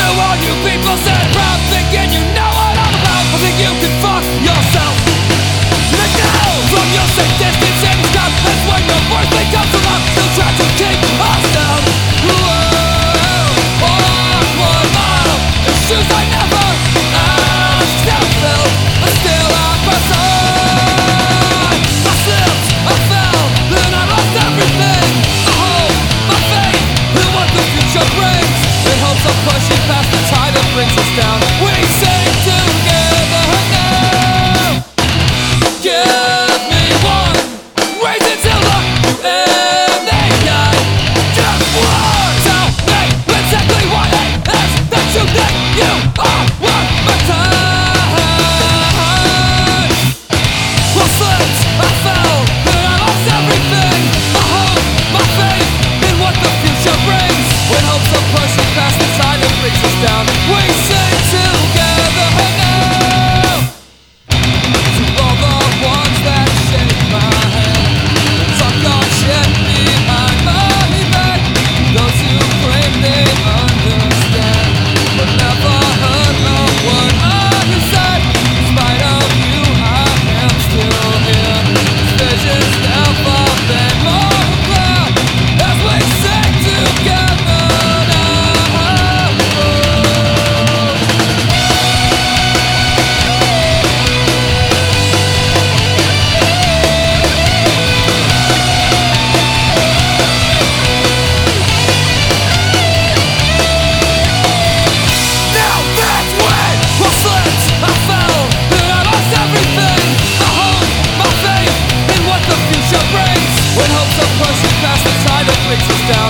To all you people sit around thinking you know We sing together now. Give me one you the. Just one. Tell me exactly what it is that you think you are worth my time. I fell, I lost everything. My hope, my faith what the future brings. When hope's it brings us down. Wait. down